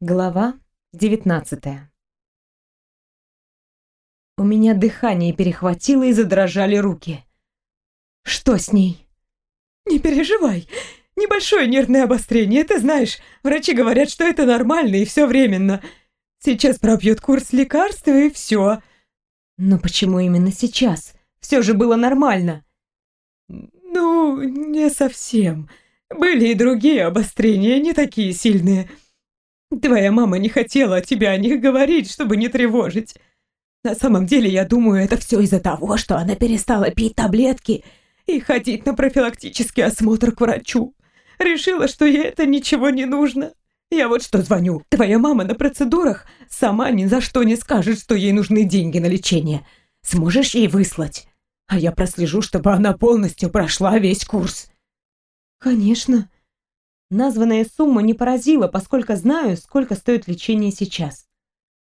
Глава 19 У меня дыхание перехватило и задрожали руки. Что с ней? Не переживай. Небольшое нервное обострение, ты знаешь. Врачи говорят, что это нормально и все временно. Сейчас пропьет курс лекарств и все. Но почему именно сейчас? Все же было нормально. Ну, не совсем. Были и другие обострения, не такие сильные. Твоя мама не хотела тебе о них говорить, чтобы не тревожить. На самом деле, я думаю, это все из-за того, что она перестала пить таблетки и ходить на профилактический осмотр к врачу. Решила, что ей это ничего не нужно. Я вот что звоню. Твоя мама на процедурах сама ни за что не скажет, что ей нужны деньги на лечение. Сможешь ей выслать? А я прослежу, чтобы она полностью прошла весь курс. Конечно. Названная сумма не поразила, поскольку знаю, сколько стоит лечение сейчас.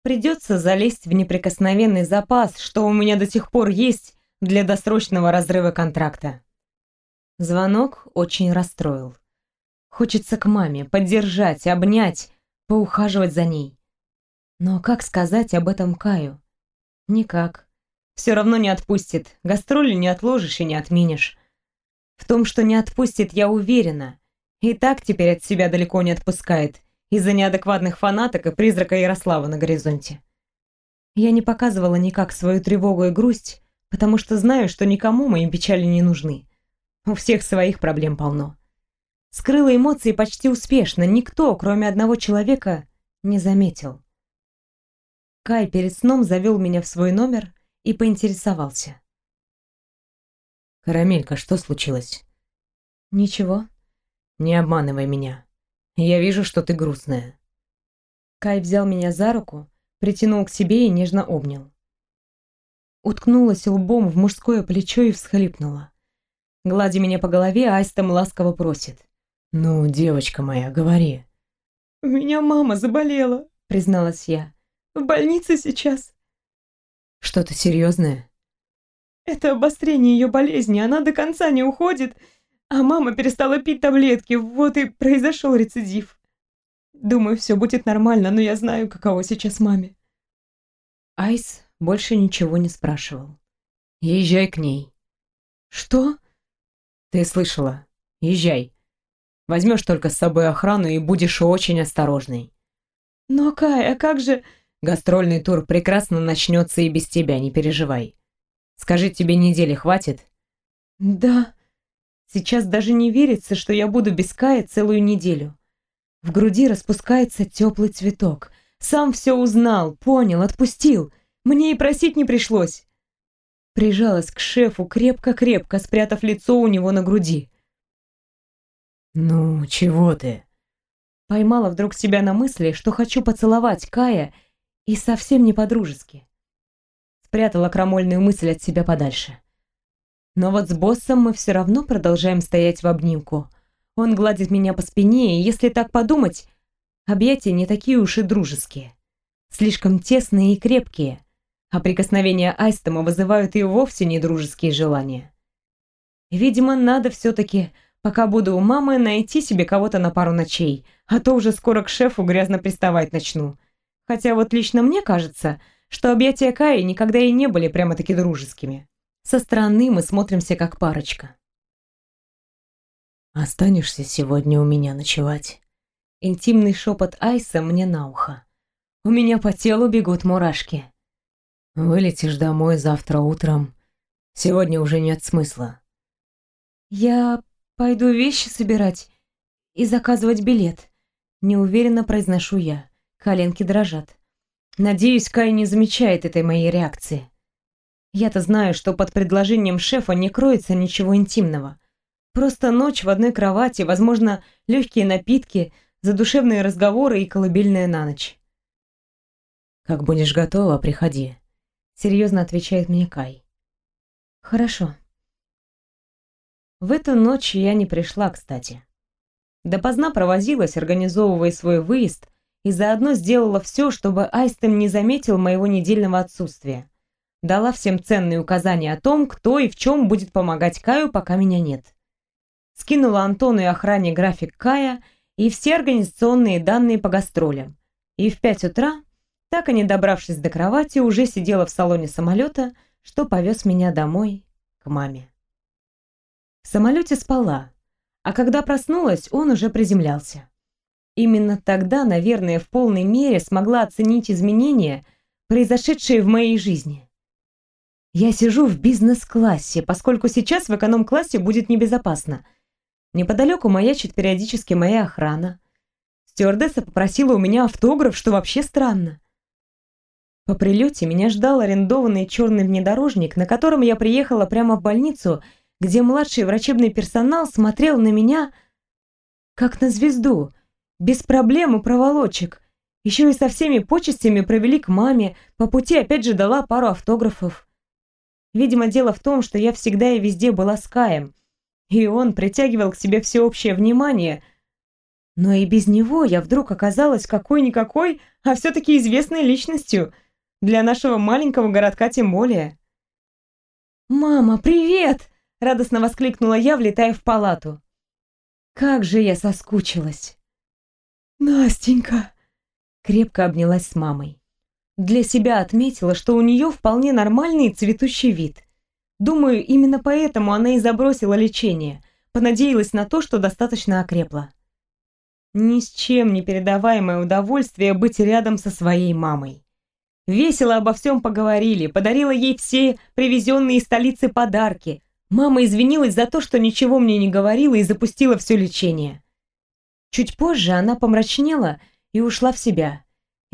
Придется залезть в неприкосновенный запас, что у меня до сих пор есть для досрочного разрыва контракта. Звонок очень расстроил. Хочется к маме, поддержать, обнять, поухаживать за ней. Но как сказать об этом Каю? Никак. Все равно не отпустит, гастроли не отложишь и не отменишь. В том, что не отпустит, я уверена. И так теперь от себя далеко не отпускает из-за неадекватных фанаток и призрака Ярослава на горизонте. Я не показывала никак свою тревогу и грусть, потому что знаю, что никому мои печали не нужны. У всех своих проблем полно. Скрыла эмоции почти успешно, никто, кроме одного человека, не заметил. Кай перед сном завел меня в свой номер и поинтересовался. «Карамелька, что случилось?» «Ничего», не обманывай меня. Я вижу, что ты грустная. Кай взял меня за руку, притянул к себе и нежно обнял. Уткнулась лбом в мужское плечо и всхлипнула. Гладя меня по голове, Айстом ласково просит. «Ну, девочка моя, говори». «У меня мама заболела», — призналась я. «В больнице сейчас». «Что-то серьезное?» «Это обострение ее болезни, она до конца не уходит, а мама перестала пить таблетки, вот и произошел рецидив. Думаю, все будет нормально, но я знаю, каково сейчас маме. Айс больше ничего не спрашивал. Езжай к ней. Что? Ты слышала. Езжай. Возьмешь только с собой охрану и будешь очень осторожной. Но, Кай, а как же... Гастрольный тур прекрасно начнется и без тебя, не переживай. Скажи, тебе недели хватит? Да. Сейчас даже не верится, что я буду без Кая целую неделю. В груди распускается теплый цветок. Сам все узнал, понял, отпустил. Мне и просить не пришлось. Прижалась к шефу крепко-крепко, спрятав лицо у него на груди. «Ну, чего ты?» Поймала вдруг себя на мысли, что хочу поцеловать Кая и совсем не по-дружески. Спрятала крамольную мысль от себя подальше. Но вот с боссом мы все равно продолжаем стоять в обнимку. Он гладит меня по спине, и если так подумать, объятия не такие уж и дружеские. Слишком тесные и крепкие, а прикосновения Айстома вызывают и вовсе не дружеские желания. Видимо, надо все-таки, пока буду у мамы, найти себе кого-то на пару ночей, а то уже скоро к шефу грязно приставать начну. Хотя вот лично мне кажется, что объятия Каи никогда и не были прямо-таки дружескими. Со стороны мы смотримся как парочка. «Останешься сегодня у меня ночевать?» Интимный шепот Айса мне на ухо. У меня по телу бегут мурашки. «Вылетишь домой завтра утром. Сегодня уже нет смысла». «Я пойду вещи собирать и заказывать билет», неуверенно произношу я. Коленки дрожат. Надеюсь, Кай не замечает этой моей реакции. Я-то знаю, что под предложением шефа не кроется ничего интимного. Просто ночь в одной кровати, возможно, легкие напитки, задушевные разговоры и колыбельная на ночь. «Как будешь готова, приходи», — серьезно отвечает мне Кай. «Хорошо». В эту ночь я не пришла, кстати. Допоздна провозилась, организовывая свой выезд, и заодно сделала все, чтобы Айстем не заметил моего недельного отсутствия дала всем ценные указания о том, кто и в чем будет помогать Каю, пока меня нет. Скинула Антону и охране график Кая и все организационные данные по гастролям. И в пять утра, так и не добравшись до кровати, уже сидела в салоне самолета, что повез меня домой к маме. В самолете спала, а когда проснулась, он уже приземлялся. Именно тогда, наверное, в полной мере смогла оценить изменения, произошедшие в моей жизни. Я сижу в бизнес-классе, поскольку сейчас в эконом-классе будет небезопасно. Неподалеку маячит периодически моя охрана. Стюардесса попросила у меня автограф, что вообще странно. По прилете меня ждал арендованный черный внедорожник, на котором я приехала прямо в больницу, где младший врачебный персонал смотрел на меня как на звезду, без проблем и проволочек. Еще и со всеми почестями провели к маме, по пути опять же дала пару автографов. Видимо, дело в том, что я всегда и везде была с Каем, и он притягивал к себе всеобщее внимание. Но и без него я вдруг оказалась какой-никакой, а все-таки известной личностью, для нашего маленького городка тем более. «Мама, привет!» — радостно воскликнула я, влетая в палату. «Как же я соскучилась!» «Настенька!» Крепко обнялась с мамой. Для себя отметила, что у нее вполне нормальный цветущий вид. Думаю, именно поэтому она и забросила лечение, понадеялась на то, что достаточно окрепла. Ни с чем не передаваемое удовольствие быть рядом со своей мамой. Весело обо всем поговорили, подарила ей все привезенные из столицы подарки. Мама извинилась за то, что ничего мне не говорила и запустила все лечение. Чуть позже она помрачнела и ушла в себя.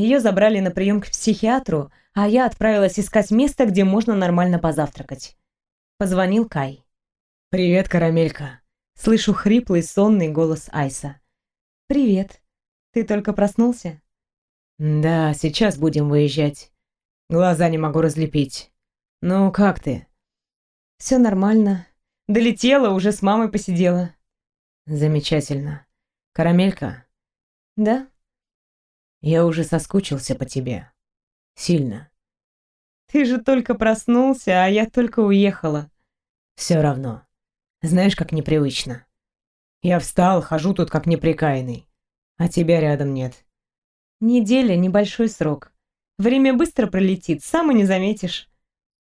Ее забрали на прием к психиатру, а я отправилась искать место, где можно нормально позавтракать. Позвонил Кай. «Привет, карамелька!» Слышу хриплый, сонный голос Айса. «Привет. Ты только проснулся?» «Да, сейчас будем выезжать. Глаза не могу разлепить. Ну, как ты?» «Все нормально. Долетела, уже с мамой посидела». «Замечательно. Карамелька?» «Да?» «Я уже соскучился по тебе. Сильно». «Ты же только проснулся, а я только уехала». «Все равно. Знаешь, как непривычно. Я встал, хожу тут как неприкаянный, а тебя рядом нет». «Неделя — небольшой срок. Время быстро пролетит, сам и не заметишь.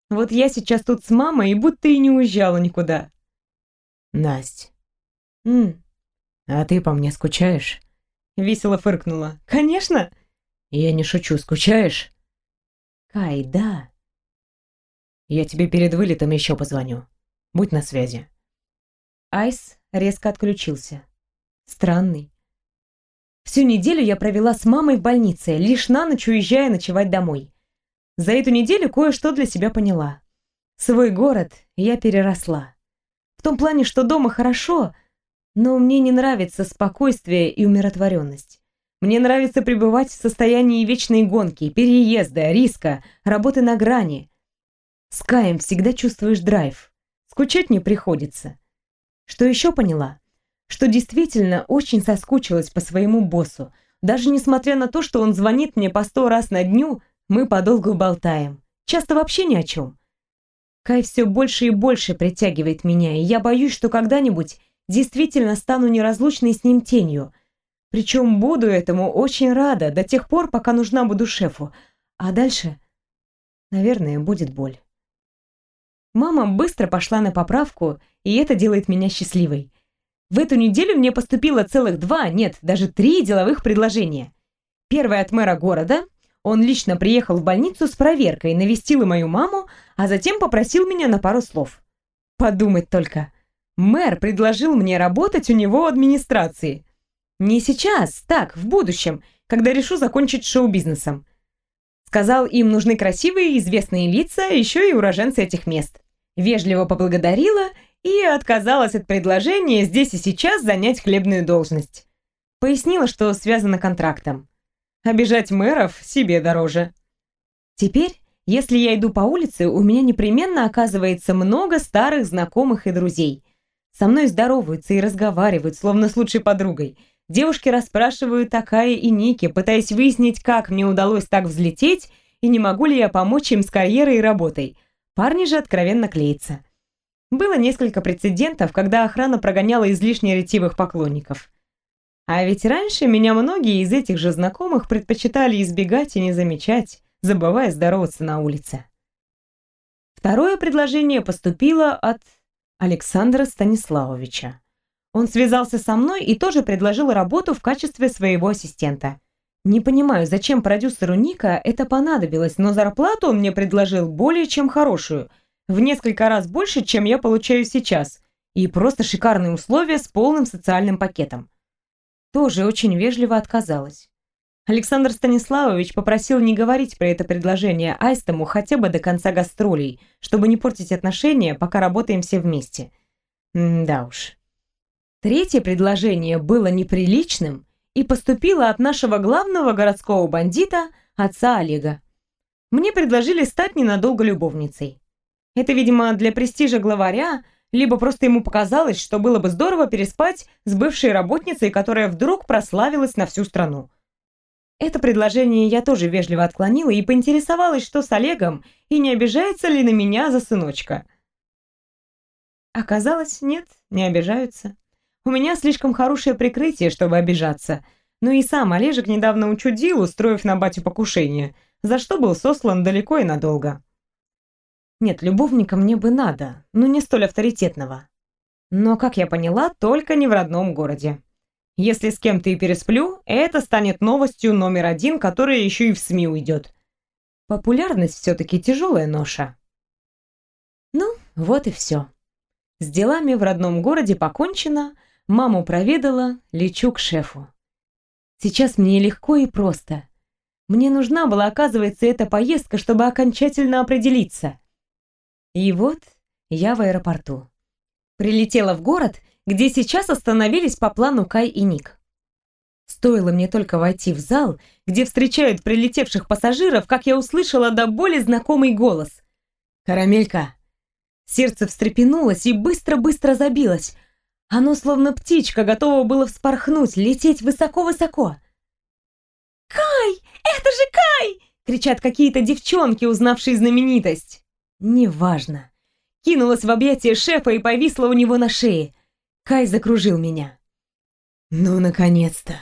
Вот я сейчас тут с мамой, и будто и не уезжала никуда». «Насть». «М, «А ты по мне скучаешь?» Весело фыркнула. «Конечно!» «Я не шучу, скучаешь?» «Кай, да!» «Я тебе перед вылетом еще позвоню. Будь на связи». Айс резко отключился. Странный. Всю неделю я провела с мамой в больнице, лишь на ночь уезжая ночевать домой. За эту неделю кое-что для себя поняла. Свой город я переросла. В том плане, что дома хорошо, но мне не нравится спокойствие и умиротворенность. Мне нравится пребывать в состоянии вечной гонки, переезда, риска, работы на грани. С Каем всегда чувствуешь драйв. Скучать не приходится. Что еще поняла? Что действительно очень соскучилась по своему боссу. Даже несмотря на то, что он звонит мне по сто раз на дню, мы подолгу болтаем. Часто вообще ни о чем. Кай все больше и больше притягивает меня, и я боюсь, что когда-нибудь действительно стану неразлучной с ним тенью. Причем буду этому очень рада до тех пор, пока нужна буду шефу. А дальше, наверное, будет боль. Мама быстро пошла на поправку, и это делает меня счастливой. В эту неделю мне поступило целых два, нет, даже три деловых предложения. Первое от мэра города. Он лично приехал в больницу с проверкой, навестил мою маму, а затем попросил меня на пару слов. Подумать только. Мэр предложил мне работать у него в администрации. Не сейчас, так, в будущем, когда решу закончить шоу-бизнесом. Сказал, им нужны красивые известные лица, еще и уроженцы этих мест. Вежливо поблагодарила и отказалась от предложения здесь и сейчас занять хлебную должность. Пояснила, что связано контрактом. Обижать мэров себе дороже. Теперь, если я иду по улице, у меня непременно оказывается много старых знакомых и друзей. Со мной здороваются и разговаривают, словно с лучшей подругой. Девушки расспрашивают такая и Ники, пытаясь выяснить, как мне удалось так взлететь и не могу ли я помочь им с карьерой и работой. Парни же откровенно клеятся. Было несколько прецедентов, когда охрана прогоняла излишне ретивых поклонников. А ведь раньше меня многие из этих же знакомых предпочитали избегать и не замечать, забывая здороваться на улице. Второе предложение поступило от Александра Станиславовича. Он связался со мной и тоже предложил работу в качестве своего ассистента. Не понимаю, зачем продюсеру Ника это понадобилось, но зарплату он мне предложил более чем хорошую, в несколько раз больше, чем я получаю сейчас, и просто шикарные условия с полным социальным пакетом. Тоже очень вежливо отказалась. Александр Станиславович попросил не говорить про это предложение Айстому хотя бы до конца гастролей, чтобы не портить отношения, пока работаем все вместе. М да уж. Третье предложение было неприличным и поступило от нашего главного городского бандита, отца Олега. Мне предложили стать ненадолго любовницей. Это, видимо, для престижа главаря, либо просто ему показалось, что было бы здорово переспать с бывшей работницей, которая вдруг прославилась на всю страну. Это предложение я тоже вежливо отклонила и поинтересовалась, что с Олегом, и не обижается ли на меня за сыночка. Оказалось, нет, не обижаются. У меня слишком хорошее прикрытие, чтобы обижаться. Ну и сам Олежек недавно учудил, устроив на батю покушение, за что был сослан далеко и надолго. Нет, любовника мне бы надо, но не столь авторитетного. Но, как я поняла, только не в родном городе. Если с кем-то и пересплю, это станет новостью номер один, которая еще и в СМИ уйдет. Популярность все-таки тяжелая ноша. Ну, вот и все. С делами в родном городе покончено, маму проведала, лечу к шефу. Сейчас мне легко и просто. Мне нужна была, оказывается, эта поездка, чтобы окончательно определиться. И вот я в аэропорту. Прилетела в город где сейчас остановились по плану Кай и Ник. Стоило мне только войти в зал, где встречают прилетевших пассажиров, как я услышала до боли знакомый голос. «Карамелька!» Сердце встрепенулось и быстро-быстро забилось. Оно, словно птичка, готово было вспорхнуть, лететь высоко-высоко. «Кай! Это же Кай!» — кричат какие-то девчонки, узнавшие знаменитость. «Неважно». Кинулась в объятия шефа и повисла у него на шее. Кай закружил меня. «Ну, наконец-то!»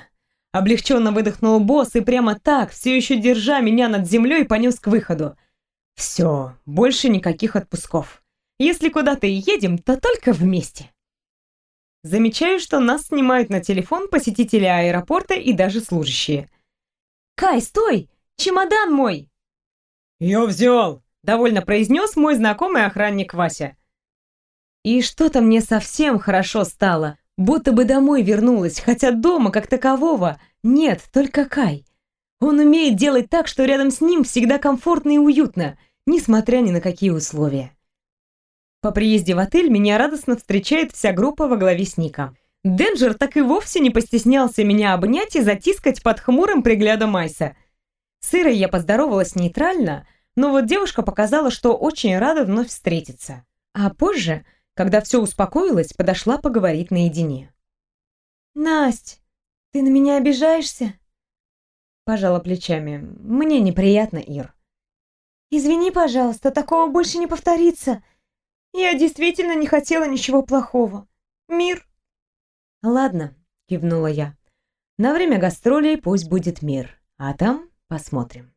Облегченно выдохнул босс и прямо так, все еще держа меня над землей, понес к выходу. «Все, больше никаких отпусков. Если куда-то и едем, то только вместе». Замечаю, что нас снимают на телефон посетители аэропорта и даже служащие. «Кай, стой! Чемодан мой!» «Я взял!» — довольно произнес мой знакомый охранник Вася. И что-то мне совсем хорошо стало, будто бы домой вернулась, хотя дома как такового нет, только Кай. Он умеет делать так, что рядом с ним всегда комфортно и уютно, несмотря ни на какие условия. По приезде в отель меня радостно встречает вся группа во главе с Ником. Денджер так и вовсе не постеснялся меня обнять и затискать под хмурым приглядом Майса. С Ирой я поздоровалась нейтрально, но вот девушка показала, что очень рада вновь встретиться. А позже когда все успокоилось, подошла поговорить наедине. «Насть, ты на меня обижаешься?» Пожала плечами. «Мне неприятно, Ир». «Извини, пожалуйста, такого больше не повторится. Я действительно не хотела ничего плохого. Мир». «Ладно», — кивнула я. «На время гастролей пусть будет мир, а там посмотрим».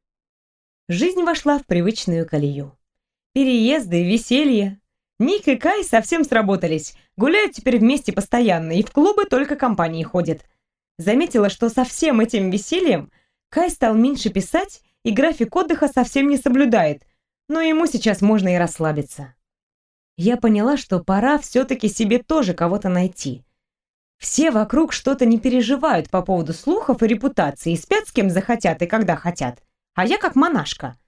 Жизнь вошла в привычную колею. Переезды, веселье, Ник и Кай совсем сработались, гуляют теперь вместе постоянно и в клубы только компании ходят. Заметила, что со всем этим весельем Кай стал меньше писать и график отдыха совсем не соблюдает, но ему сейчас можно и расслабиться. Я поняла, что пора все-таки себе тоже кого-то найти. Все вокруг что-то не переживают по поводу слухов и репутации, и спят с кем захотят и когда хотят. А я как монашка.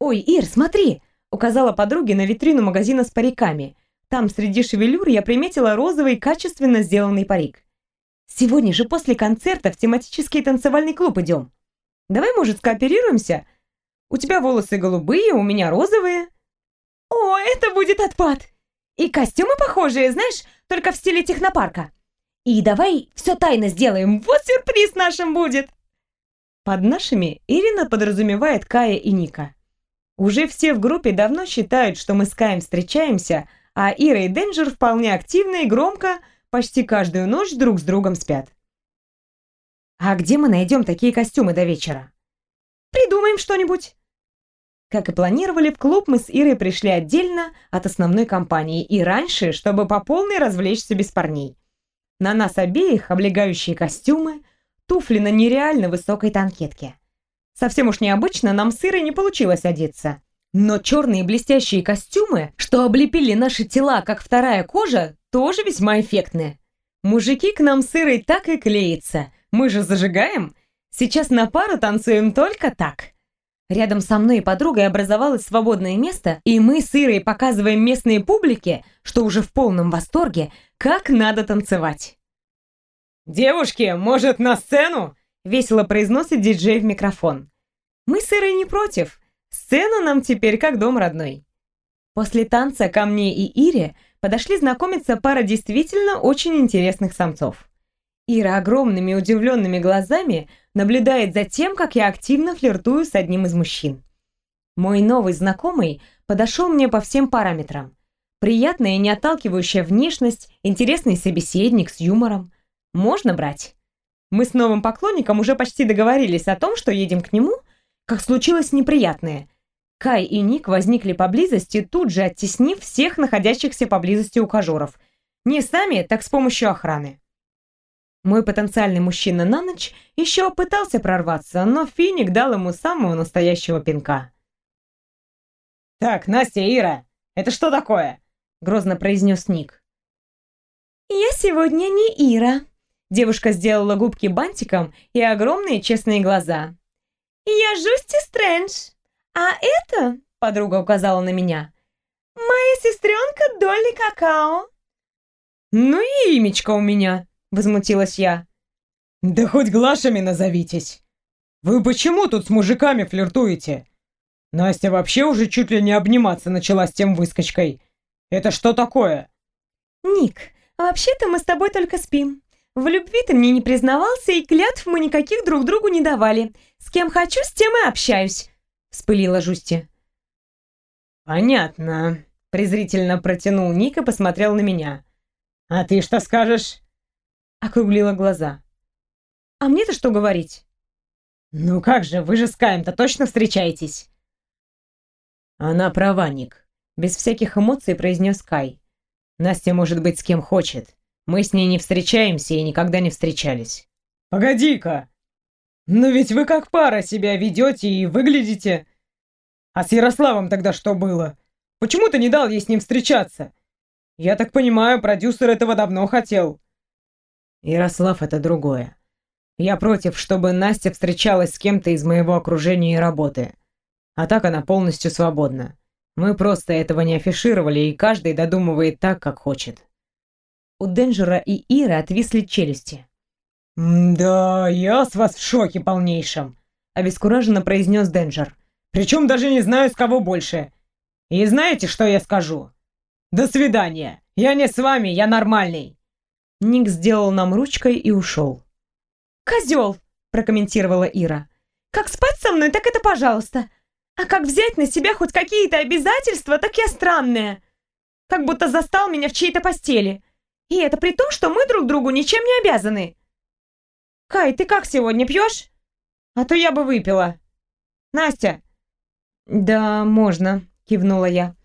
«Ой, Ир, смотри!» Указала подруге на витрину магазина с париками. Там среди шевелюр я приметила розовый качественно сделанный парик. Сегодня же после концерта в тематический танцевальный клуб идем. Давай, может, скооперируемся? У тебя волосы голубые, у меня розовые. О, это будет отпад! И костюмы похожие, знаешь, только в стиле технопарка. И давай все тайно сделаем, вот сюрприз нашим будет. Под нашими Ирина подразумевает Кая и Ника. Уже все в группе давно считают, что мы с Каем встречаемся, а Ира и Денджер вполне активно и громко почти каждую ночь друг с другом спят. А где мы найдем такие костюмы до вечера? Придумаем что-нибудь. Как и планировали, в клуб мы с Ирой пришли отдельно от основной компании и раньше, чтобы по полной развлечься без парней. На нас обеих облегающие костюмы, туфли на нереально высокой танкетке. Совсем уж необычно нам с Ирой не получилось одеться. Но черные блестящие костюмы, что облепили наши тела, как вторая кожа, тоже весьма эффектны. Мужики к нам с Ирой так и клеятся. Мы же зажигаем. Сейчас на пару танцуем только так. Рядом со мной и подругой образовалось свободное место, и мы с Ирой показываем местной публике, что уже в полном восторге, как надо танцевать. «Девушки, может, на сцену?» — весело произносит диджей в микрофон. Мы с Ирой не против. Сцена нам теперь как дом родной. После танца ко мне и Ире подошли знакомиться пара действительно очень интересных самцов. Ира огромными удивленными глазами наблюдает за тем, как я активно флиртую с одним из мужчин. Мой новый знакомый подошел мне по всем параметрам. Приятная и не отталкивающая внешность, интересный собеседник с юмором. Можно брать. Мы с новым поклонником уже почти договорились о том, что едем к нему, как случилось неприятное. Кай и Ник возникли поблизости, тут же оттеснив всех находящихся поблизости ухажеров. Не сами, так с помощью охраны. Мой потенциальный мужчина на ночь еще пытался прорваться, но Финик дал ему самого настоящего пинка. «Так, Настя, Ира, это что такое?» — грозно произнес Ник. «Я сегодня не Ира», — девушка сделала губки бантиком и огромные честные глаза. «Я Жусти Стрэндж, а это, — подруга указала на меня, — моя сестренка Долли Какао». «Ну и имечко у меня», Возмутилась я. «Да хоть Глашами назовитесь. Вы почему тут с мужиками флиртуете? Настя вообще уже чуть ли не обниматься начала с тем выскочкой. Это что такое?» «Ник, вообще-то мы с тобой только спим. В любви ты мне не признавался, и клятв мы никаких друг другу не давали. С кем хочу, с тем и общаюсь», — вспылила Жусти. «Понятно», — презрительно протянул Ник и посмотрел на меня. «А ты что скажешь?» округлила глаза. «А мне-то что говорить?» «Ну как же, вы же с Каем-то точно встречаетесь?» «Она права, Ник», — без всяких эмоций произнес Кай. «Настя может быть с кем хочет. Мы с ней не встречаемся и никогда не встречались». «Погоди-ка! Но ведь вы как пара себя ведете и выглядите. А с Ярославом тогда что было? Почему ты не дал ей с ним встречаться? Я так понимаю, продюсер этого давно хотел». Ярослав — это другое. Я против, чтобы Настя встречалась с кем-то из моего окружения и работы. А так она полностью свободна. Мы просто этого не афишировали, и каждый додумывает так, как хочет. У Денджера и Иры отвисли челюсти. «Да, я с вас в шоке полнейшем», — обескураженно произнес Денджер. «Причем даже не знаю, с кого больше. И знаете, что я скажу? До свидания. Я не с вами, я нормальный». Ник сделал нам ручкой и ушел. «Козел!» – прокомментировала Ира. «Как спать со мной, так это пожалуйста. А как взять на себя хоть какие-то обязательства, так я странная. Как будто застал меня в чьей-то постели. И это при том, что мы друг другу ничем не обязаны. Кай, ты как сегодня пьешь? А то я бы выпила. Настя!» «Да, можно», – кивнула я.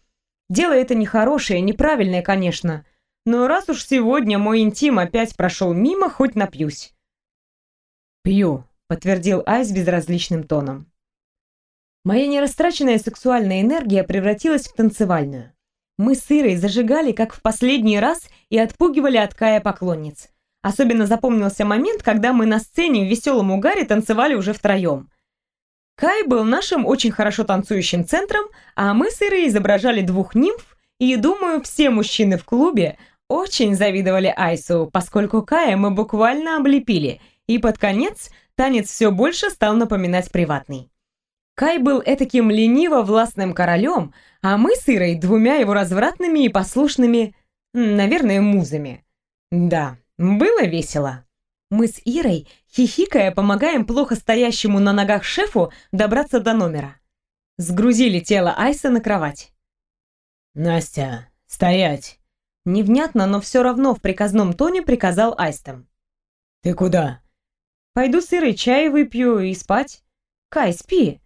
«Дело это нехорошее, неправильное, конечно. Но раз уж сегодня мой интим опять прошел мимо, хоть напьюсь. «Пью», — подтвердил Айс безразличным тоном. Моя нерастраченная сексуальная энергия превратилась в танцевальную. Мы с Ирой зажигали, как в последний раз, и отпугивали от Кая поклонниц. Особенно запомнился момент, когда мы на сцене в веселом угаре танцевали уже втроем. Кай был нашим очень хорошо танцующим центром, а мы с Ирой изображали двух нимф, и, думаю, все мужчины в клубе очень завидовали Айсу, поскольку Кая мы буквально облепили, и под конец танец все больше стал напоминать приватный. Кай был этаким лениво-властным королем, а мы с Ирой двумя его развратными и послушными, наверное, музами. Да, было весело. Мы с Ирой, хихикая, помогаем плохо стоящему на ногах шефу добраться до номера. Сгрузили тело Айса на кровать. «Настя, стоять!» Невнятно, но все равно в приказном тоне приказал Айстам. «Ты куда?» «Пойду сырый чай выпью и спать». «Кай, спи!»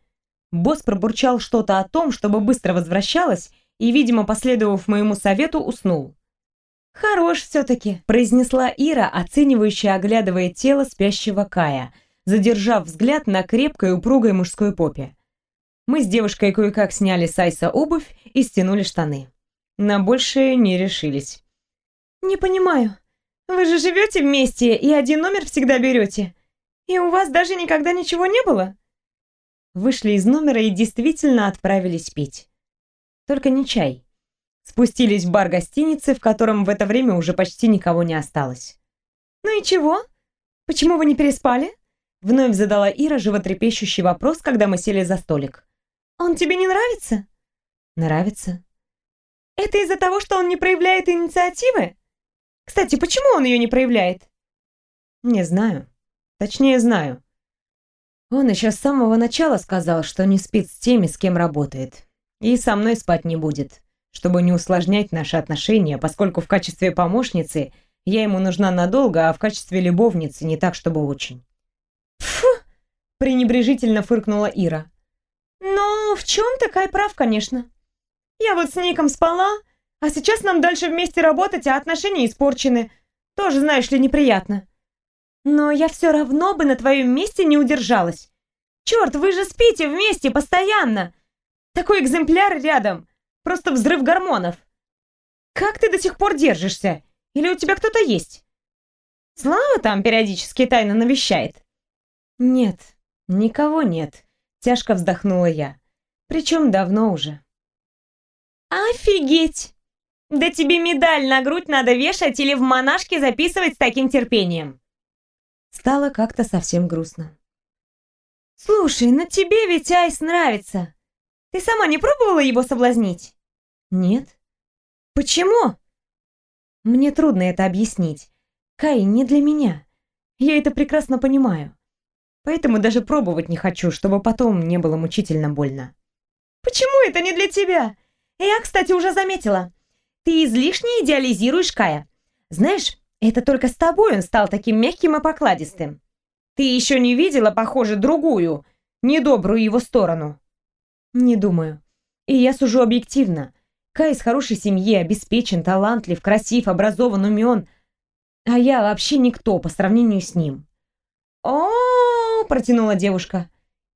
Босс пробурчал что-то о том, чтобы быстро возвращалась, и, видимо, последовав моему совету, уснул. «Хорош все-таки», — произнесла Ира, оценивающая, оглядывая тело спящего Кая, задержав взгляд на крепкой упругой мужской попе. Мы с девушкой кое-как сняли с Айса обувь и стянули штаны. На большее не решились. «Не понимаю. Вы же живете вместе и один номер всегда берете. И у вас даже никогда ничего не было?» Вышли из номера и действительно отправились пить. Только не чай. Спустились в бар гостиницы, в котором в это время уже почти никого не осталось. «Ну и чего? Почему вы не переспали?» Вновь задала Ира животрепещущий вопрос, когда мы сели за столик. «Он тебе не нравится?» «Нравится». «Это из-за того, что он не проявляет инициативы? Кстати, почему он ее не проявляет?» «Не знаю. Точнее, знаю. Он еще с самого начала сказал, что не спит с теми, с кем работает. И со мной спать не будет чтобы не усложнять наши отношения, поскольку в качестве помощницы я ему нужна надолго, а в качестве любовницы не так, чтобы очень. «Фу!» – пренебрежительно фыркнула Ира. «Но в чем такая прав, конечно. Я вот с Ником спала, а сейчас нам дальше вместе работать, а отношения испорчены. Тоже, знаешь ли, неприятно. Но я все равно бы на твоем месте не удержалась. Черт, вы же спите вместе постоянно. Такой экземпляр рядом. Просто взрыв гормонов. Как ты до сих пор держишься? Или у тебя кто-то есть? Слава там периодически тайно навещает? Нет, никого нет. Тяжко вздохнула я. Причем давно уже. Офигеть! Да тебе медаль на грудь надо вешать или в монашке записывать с таким терпением. Стало как-то совсем грустно. Слушай, на тебе ведь Айс нравится. Ты сама не пробовала его соблазнить? Нет. Почему? Мне трудно это объяснить. Кай не для меня. Я это прекрасно понимаю. Поэтому даже пробовать не хочу, чтобы потом не было мучительно больно. Почему это не для тебя? Я, кстати, уже заметила. Ты излишне идеализируешь Кая. Знаешь, это только с тобой он стал таким мягким и покладистым. Ты еще не видела, похоже, другую, недобрую его сторону? Не думаю. И я сужу объективно. Кай из хорошей семьи, обеспечен, талантлив, красив, образован, умен. А я вообще никто по сравнению с ним. О, -о, протянула девушка.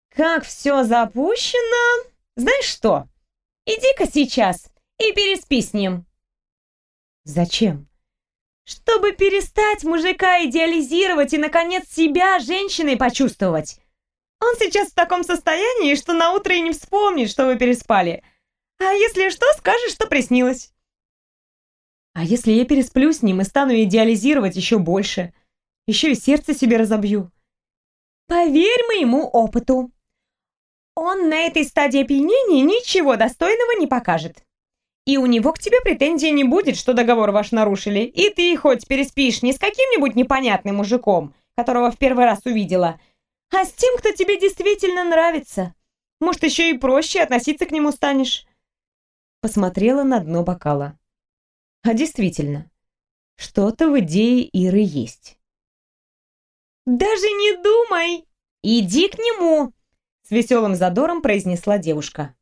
Как все запущено. Знаешь что? Иди-ка сейчас и переспи с ним. Зачем? Чтобы перестать мужика идеализировать и, наконец, себя женщиной почувствовать. Он сейчас в таком состоянии, что на утро и не вспомнит, что вы переспали. А если что, скажешь, что приснилось. А если я пересплю с ним и стану идеализировать еще больше? Еще и сердце себе разобью. Поверь моему опыту. Он на этой стадии опьянения ничего достойного не покажет. И у него к тебе претензий не будет, что договор ваш нарушили. И ты хоть переспишь не с каким-нибудь непонятным мужиком, которого в первый раз увидела, а с тем, кто тебе действительно нравится. Может, еще и проще относиться к нему станешь посмотрела на дно бокала. А действительно, что-то в идее Иры есть. «Даже не думай! Иди к нему!» С веселым задором произнесла девушка.